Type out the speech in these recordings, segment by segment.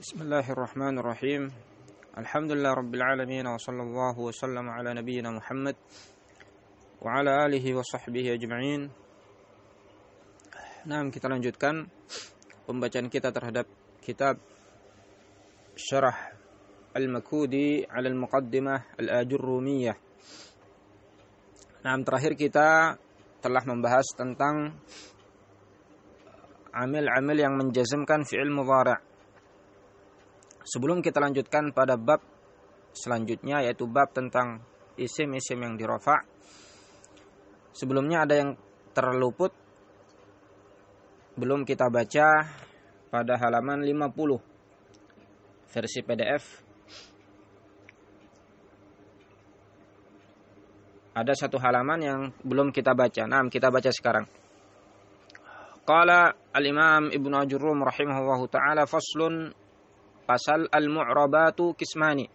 بسم الله الرحمن الرحيم الحمد لله رب العالمين وصلى الله وسلم على نبينا محمد وعلى آله وصحبه أجمعين Nah, kita lanjutkan pembacaan kita terhadap kitab Syarah Al-Makudi ala Al-Muqaddimah Al-Ajurrumiyah. Nah, terakhir kita telah membahas tentang amil-amil yang menjazmkan fi'il mudhari'. Sebelum kita lanjutkan pada bab selanjutnya yaitu bab tentang isim-isim yang dirofa. Sebelumnya ada yang terluput belum kita baca pada halaman 50 versi PDF. Ada satu halaman yang belum kita baca. Nah, kita baca sekarang. Qala al-Imam Ibnu Ajurrum rahimahullahu taala faslun pasal al-mu'rabatu kismani.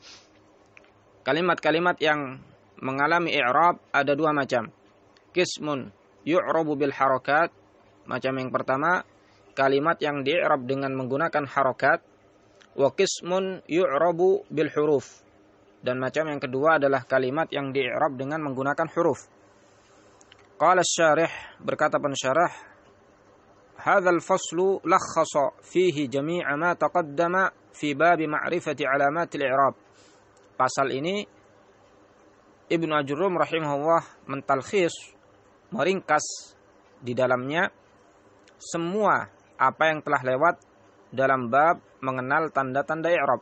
Kalimat-kalimat yang mengalami i'rab ada dua macam. Kismun yu'rabu bil harakat Macam yang pertama, kalimat yang di'rab dengan menggunakan harokat. Wa qismun yu'rabu bil huruf. Dan macam yang kedua adalah kalimat yang di'rab dengan menggunakan huruf. Qala syarih berkata pensyarah, "Hadza al-faslu lakhasa fihi jami'a ma taqaddama fi bab ma'rifati alamat al-i'rab." Pasal ini Ibnu Ajurrum rahimahullah mentalkhis meringkas di dalamnya semua apa yang telah lewat dalam bab mengenal tanda-tanda i'rab.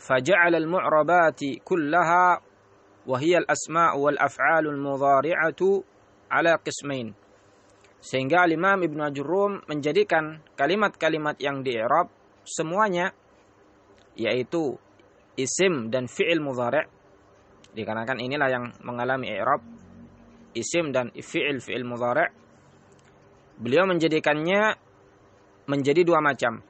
Faja'al al-mu'rabati kullaha wa hiya al-asma' wal af'al al-mudhari'atu ala qismain. Sehingga Imam Ibnu Ajurrum menjadikan kalimat-kalimat yang di i'rab semuanya yaitu isim dan fi'il mudhari' dikarenakan inilah yang mengalami i'rab isim dan fi'il fi'il mudhari' Beliau menjadikannya menjadi dua macam.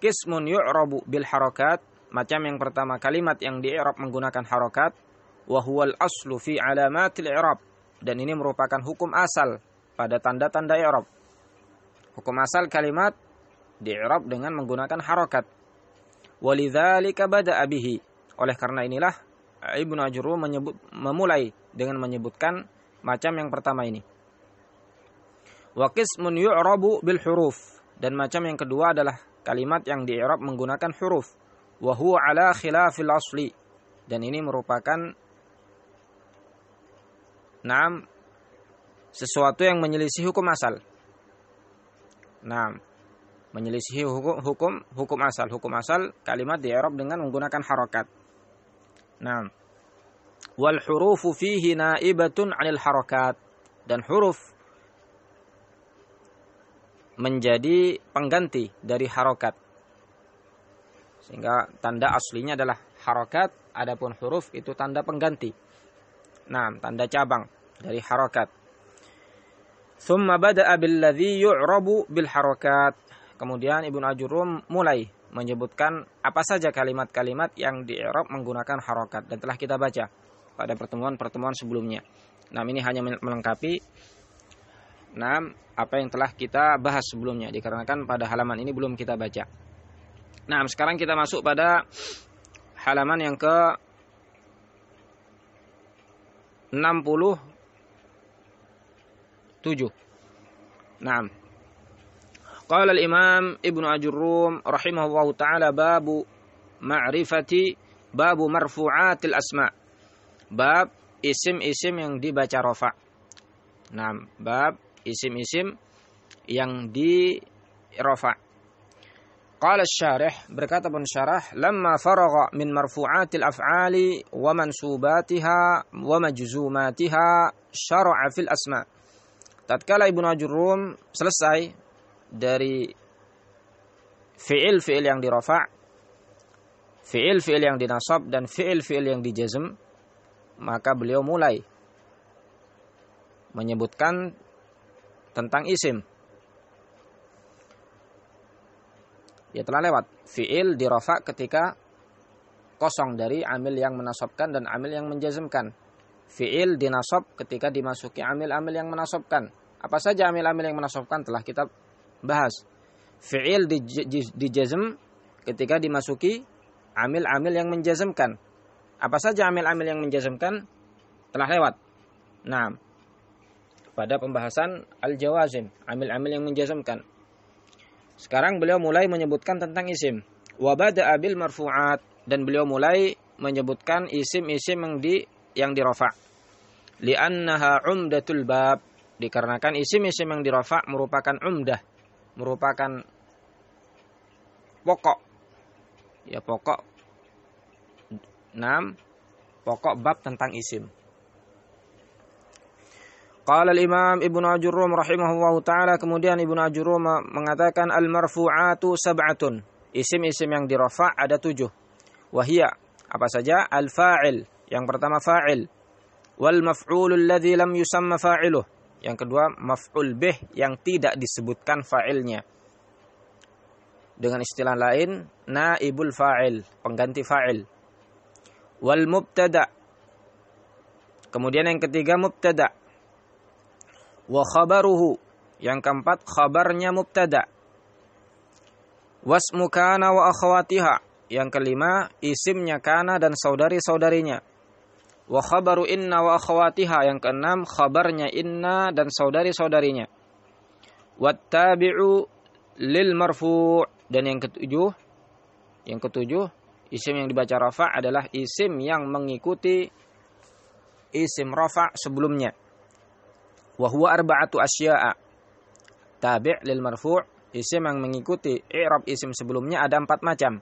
Kismun yu'rabu bil harakat, macam yang pertama kalimat yang di i'rab menggunakan harakat, wa huwal aslu fi alamatil i'rab. Dan ini merupakan hukum asal pada tanda-tanda i'rab. Hukum asal kalimat di i'rab dengan menggunakan harakat. Walidzalika bada'a bihi. Oleh karena inilah Ibnu Ajurru menyebut memulai dengan menyebutkan macam yang pertama ini. Wa qismun yu'rabu bil huruf. Dan macam yang kedua adalah kalimat yang di'rab menggunakan huruf. Wa huwa ala khilafil asli. Dan ini merupakan Naam sesuatu yang menyelisih hukum asal. Naam menyelisih hukum hukum hukum asal. Hukum asal kalimat di Arab dengan menggunakan harokat. Naam. Wal hurufu fihi naibatun 'anil harakat. Dan huruf menjadi pengganti dari harokat. Sehingga tanda aslinya adalah harokat, adapun huruf itu tanda pengganti. Nah, tanda cabang dari harokat. Thumma bada'a billadhi yu'rabu bil harokat. Kemudian Ibnu Ajurum mulai menyebutkan apa saja kalimat-kalimat yang di Arab menggunakan harokat dan telah kita baca pada pertemuan-pertemuan sebelumnya. Nah, ini hanya melengkapi Nah, apa yang telah kita bahas sebelumnya dikarenakan pada halaman ini belum kita baca. Nah, sekarang kita masuk pada halaman yang ke 67. Nah, Qala al-Imam Ibnu Ajurrum rahimahullahu taala babu ma'rifati babu marfu'atil asma. Bab isim-isim yang dibaca rafa. Nah, bab isim-isim yang di rafa. Qala syarih berkata pensyarah lamma faragha min marfu'atil af'ali wa mansubatiha wa majzumatiha syara'a fil asma. Tatkala Ibnu Ajurrum selesai dari fi'il-fi'il yang dirafa, fi'il-fi'il yang dinasab dan fi'il-fi'il yang dijazm, maka beliau mulai menyebutkan tentang isim. Ya telah lewat. Fi'il dirofa ketika kosong dari amil yang menasabkan dan amil yang menjazmkan. Fi'il dinasab ketika dimasuki amil-amil yang menasabkan. Apa saja amil-amil yang menasabkan telah kita bahas. Fi'il dijazm ketika dimasuki amil-amil yang menjazmkan. Apa saja amil-amil yang menjazmkan telah lewat. Nah, pada pembahasan al-jawazim, amil-amil yang menjazmkan. Sekarang beliau mulai menyebutkan tentang isim. Wabada abil marfu'at dan beliau mulai menyebutkan isim-isim yang di yang dirofa. Li'annaha umdatul bab dikarenakan isim-isim yang dirofa merupakan umdah, merupakan pokok. Ya pokok 6 pokok bab tentang isim. Qala al-Imam Ibnu Ajurum rahimahullahu taala kemudian Ibnu Ajurum mengatakan al-marfu'atu sab'atun. Isim-isim yang dirafa ada tujuh. Wahia apa saja? Al-fa'il. Yang pertama fa'il. Wal maf'ulul ladzi lam yusamma fa'iluh. Yang kedua maf'ul bih yang tidak disebutkan fa'ilnya. Dengan istilah lain naibul fa'il, pengganti fa'il. Wal mubtada. Kemudian yang ketiga mubtada wa khabaruhu. Yang keempat khabarnya mubtada. Wasmu kana wa akhawatiha. Yang kelima isimnya kana dan saudari-saudarinya. Wa khabaru inna wa akhawatiha. Yang keenam khabarnya inna dan saudari-saudarinya. Wattabi'u lil marfu' dan yang ketujuh yang ketujuh isim yang dibaca rafa adalah isim yang mengikuti isim rafa sebelumnya wa huwa arba'atu asya'a. Tabi' lil marfu' isim yang mengikuti i'rab isim sebelumnya ada empat macam.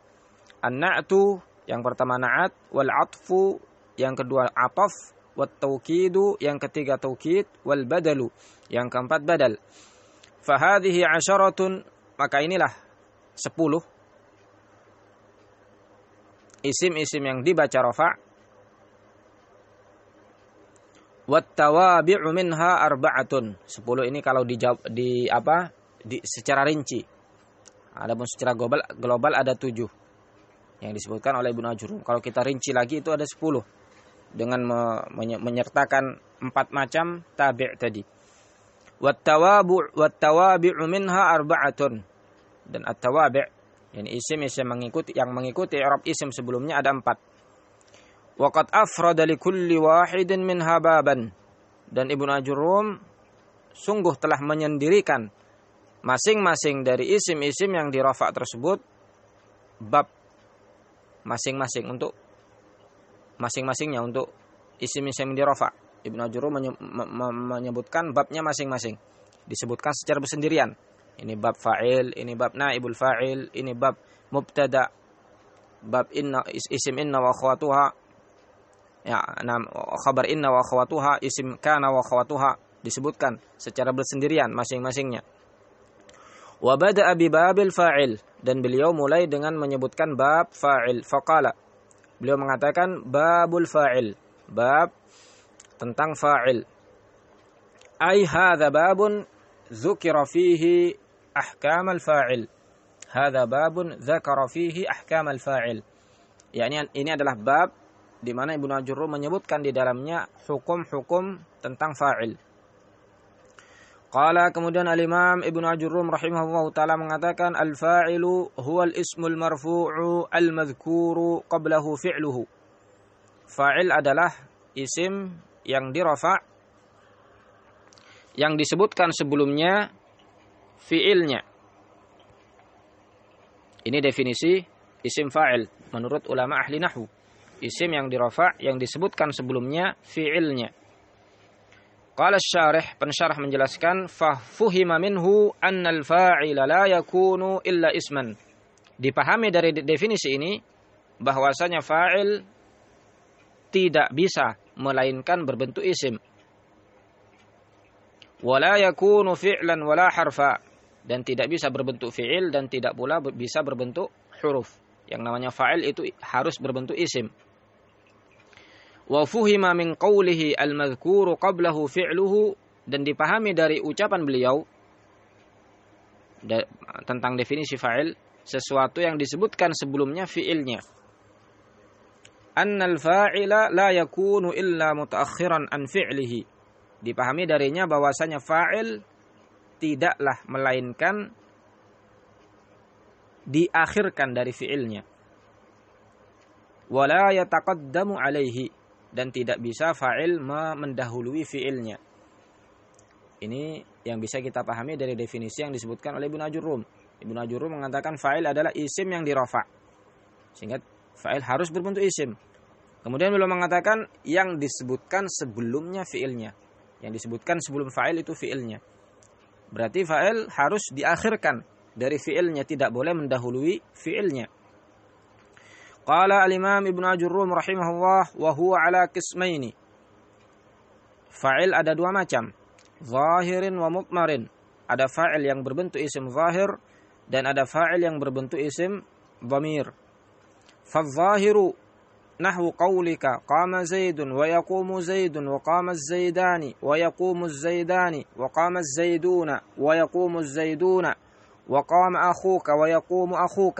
An-na'tu yang pertama na'at, wal 'atfu yang kedua ataf, wat taukidu yang ketiga taukid, wal badalu yang keempat badal. Fahadhihi asyaratun maka inilah sepuluh isim-isim yang dibaca rafa' Wattawabi'u minha arba'atun. Sepuluh ini kalau di, di apa? Di, secara rinci. Adapun secara global global ada tujuh yang disebutkan oleh Ibnu Ajurum. Kalau kita rinci lagi itu ada sepuluh dengan me, menyertakan empat macam tabi' tadi. Wattawabu wattawabi'u minha arba'atun. Dan at-tawabi' yani isim isim mengikuti yang mengikuti Arab isim sebelumnya ada empat Waqad afrada li kulli wahidin min hababan. Dan Ibnu Ajurum sungguh telah menyendirikan masing-masing dari isim-isim yang dirafa tersebut bab masing-masing untuk masing-masingnya untuk isim-isim yang dirafa. Ibnu Ajurum menyebutkan babnya masing-masing. Disebutkan secara bersendirian. Ini bab fa'il, ini bab naibul fa'il, ini bab mubtada, bab inna isim inna wa akhwatuha, ya nam khabar inna wa khawatuha isim kana wa khawatuha disebutkan secara bersendirian masing-masingnya. Wa bada'a bi babil fa'il dan beliau mulai dengan menyebutkan bab fa'il faqala. Beliau mengatakan babul fa'il, bab tentang fa'il. Ai hadza babun dzukira fihi ahkam al-fa'il. Hadza babun dzakara fihi ahkam al-fa'il. Yani ini adalah bab di mana Ibnu Ajurum menyebutkan di dalamnya hukum-hukum tentang fa'il. Qala kemudian al-Imam Ibnu Ajurum rahimahullah taala mengatakan al-fa'ilu huwal ismul marfu'u al-madhkuru qablahu fi'luhu. Fa'il adalah isim yang dirafa yang disebutkan sebelumnya fi'ilnya. Ini definisi isim fa'il menurut ulama ahli nahwu isim yang dirafa yang disebutkan sebelumnya fi'ilnya. Qala syarih pensyarah menjelaskan fahuhima minhu annal fa'ila la yakunu illa isman. Dipahami dari definisi ini bahwasanya fa'il tidak bisa melainkan berbentuk isim. Wala yakunu fi'lan wala harfa dan tidak bisa berbentuk fi'il dan tidak pula bisa berbentuk huruf. Yang namanya fa'il itu harus berbentuk isim wa fuhima min qawlihi al-madhkuru qablahu fi'luhu. Dan dipahami dari ucapan beliau tentang definisi fa'il sesuatu yang disebutkan sebelumnya fi'ilnya. Annal fa'ila la yakunu illa mutaakhiran an fi'lihi. Dipahami darinya bahwasanya fa'il tidaklah melainkan diakhirkan dari fiilnya. Wala yataqaddamu alaihi dan tidak bisa fa'il mendahului fiilnya. Ini yang bisa kita pahami dari definisi yang disebutkan oleh Ibnu Ajurum. Ibnu Ajurum mengatakan fa'il adalah isim yang dirofa. Sehingga fa'il harus berbentuk isim. Kemudian beliau mengatakan yang disebutkan sebelumnya fiilnya. Yang disebutkan sebelum fa'il itu fiilnya. Berarti fa'il harus diakhirkan dari fiilnya, tidak boleh mendahului fiilnya. Qala al-Imam Ibnu Ajurrum rahimahullah wa huwa ala qismaini. Fa'il ada dua macam. Zahirin wa mutmarin. Ada fa'il yang berbentuk isim zahir dan ada fa'il yang berbentuk isim dhamir. Fadh-dhahiru نحو قولك قام زيد ويقوم زيد وقام الزيدان ويقوم الزيدان وقام الزيدون ويقوم الزيدون وقام أخوك ويقوم أخوك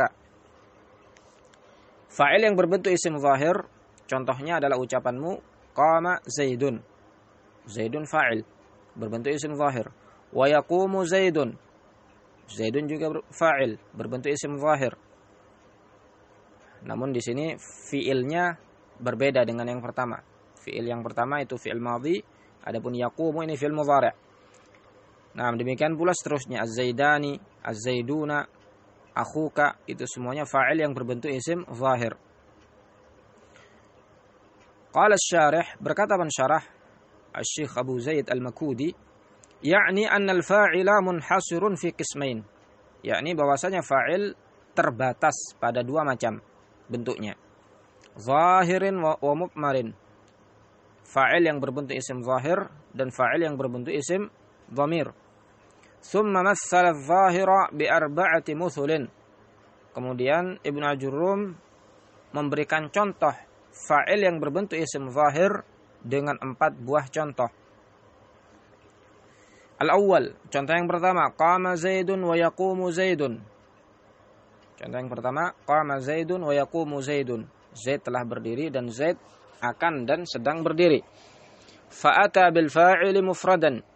Fa'il yang berbentuk isim zahir contohnya adalah ucapanmu qama zaidun zaidun fa'il berbentuk isim zahir wa yaqumu zaidun zaidun juga fa'il berbentuk isim zahir namun di sini fiilnya berbeda dengan yang pertama. Fiil yang pertama itu fiil madhi, adapun yaqumu ini fiil mudhari'. Nah, demikian pula seterusnya az-zaidani, az-zaiduna, akhuka itu semuanya fa'il yang berbentuk isim zahir. Qala syarih berkata pensyarah Al-Syekh Abu Zaid Al-Makudi yakni anna al-fa'ila munhasirun fi qismain yakni bahwasanya fa'il terbatas pada dua macam bentuknya. Zahirin wa, wa mukmarin. Fa'il yang berbentuk isim zahir dan fa'il yang berbentuk isim dhamir. Thumma massala zahira bi arba'ati muthulin. Kemudian Ibnu Ajurum memberikan contoh fa'il yang berbentuk isim zahir dengan empat buah contoh. Al-awwal, contoh yang pertama, qama Zaidun wa yaqumu Zaidun. Contoh yang pertama, qama Zaidun wa yaqumu Zaidun. Zaid telah berdiri dan Zaid akan dan sedang berdiri. Fa'ata bil fa'ili mufradan.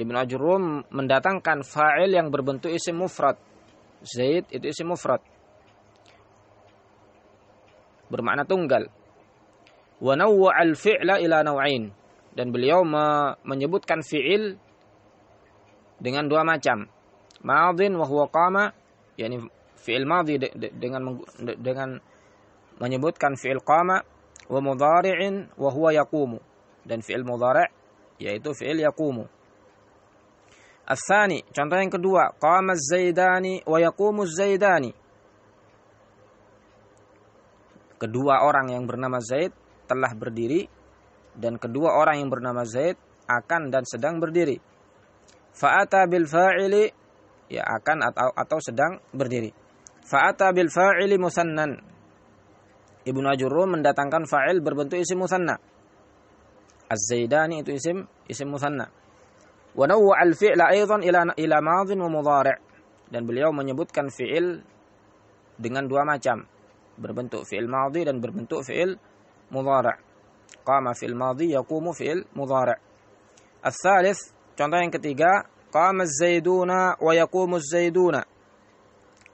Ibnu Ajurrum mendatangkan fa'il yang berbentuk isim mufrad. Zaid itu isim mufrad. Bermakna tunggal. Wa nawwa'al fi'la ila naw'ain. Dan beliau menyebutkan fi'il dengan dua macam. Madin wa huwa qama, yakni fi'il madhi de, de, dengan de, dengan menyebutkan fi'il qama wa mudhari'in wa huwa yaqumu dan fi'il mudhari' yaitu fi'il yaqumu. Asani, contoh yang kedua, qama zaidani wa yaqumu zaidani. Kedua orang yang bernama Zaid telah berdiri dan kedua orang yang bernama Zaid akan dan sedang berdiri. Fa'ata bil fa'ili ya akan atau atau sedang berdiri. Fa'ata bil fa'ili musannan. Ibnu Ajurrum mendatangkan fa'il berbentuk isim musanna. Az-Zaidani itu isim isim musanna. Wa nawwa al-fi'la aidan ila ila madhin wa mudhari'. Dan beliau menyebutkan fi'il dengan dua macam. Berbentuk fi'il madhi dan berbentuk fi'il mudhari'. Qama fi'il madhi yaqumu fi'il mudhari'. Al-thalith, contoh yang ketiga, qama az-zaiduna wa yaqumu az-zaiduna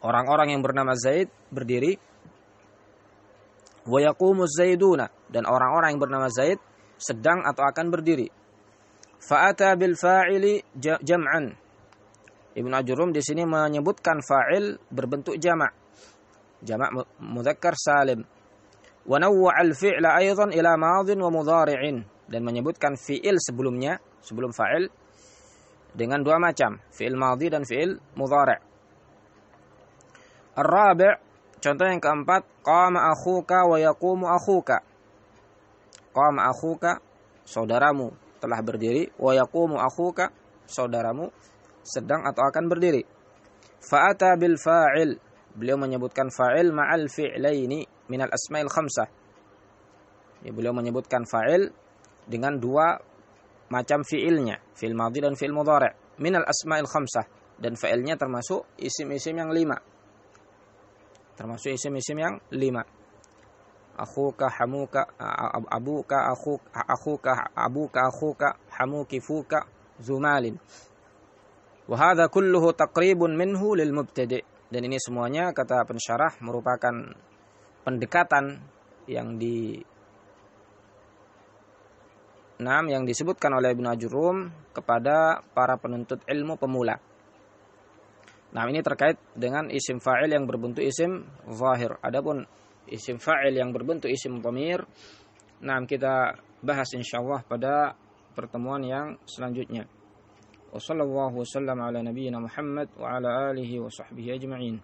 orang-orang yang bernama Zaid berdiri wa yaqumuz zaiduna dan orang-orang yang bernama Zaid sedang atau akan berdiri. Fa'ata bil fa'ili jam'an. Ibnu Ajurum di sini menyebutkan fa'il berbentuk jamak. Jamak mudzakkar salim. Wa nawwa al fi'la aidan ila madhin wa mudhari'in dan menyebutkan fi'il sebelumnya, sebelum fa'il dengan dua macam, fi'il madhi dan fi'il mudhari'. Ar-rabi' contoh yang keempat, qama akhuka wa yaqumu akhuka. Qama akhuka saudaramu telah berdiri wa yaqumu akhuka saudaramu sedang atau akan berdiri. Fa'ata bil fa'il beliau menyebutkan fa'il ma'al fi'laini minal asma'il khamsah. Ya, beliau menyebutkan fa'il dengan dua macam fi'ilnya, fi'il madhi dan fi'il mudhari' minal asma'il khamsah dan fa'ilnya termasuk isim-isim yang lima termasuk isim-isim yang lima akhuka hamuka abuka akhuk akhuka abuka akhuka hamuki fuka zumalin wa hadha kulluhu taqribun minhu lil mubtadi Dan ini semuanya kata pensyarah merupakan pendekatan yang di Nam yang disebutkan oleh Ibnu Ajurum kepada para penuntut ilmu pemula. Nah, ini terkait dengan isim fa'il yang berbentuk isim zahir. Adapun isim fa'il yang berbentuk isim dhamir, nah kita bahas insyaallah pada pertemuan yang selanjutnya. Wassallallahu wasallam ala nabiyyina Muhammad wa ala alihi wa sahbihi ajma'in.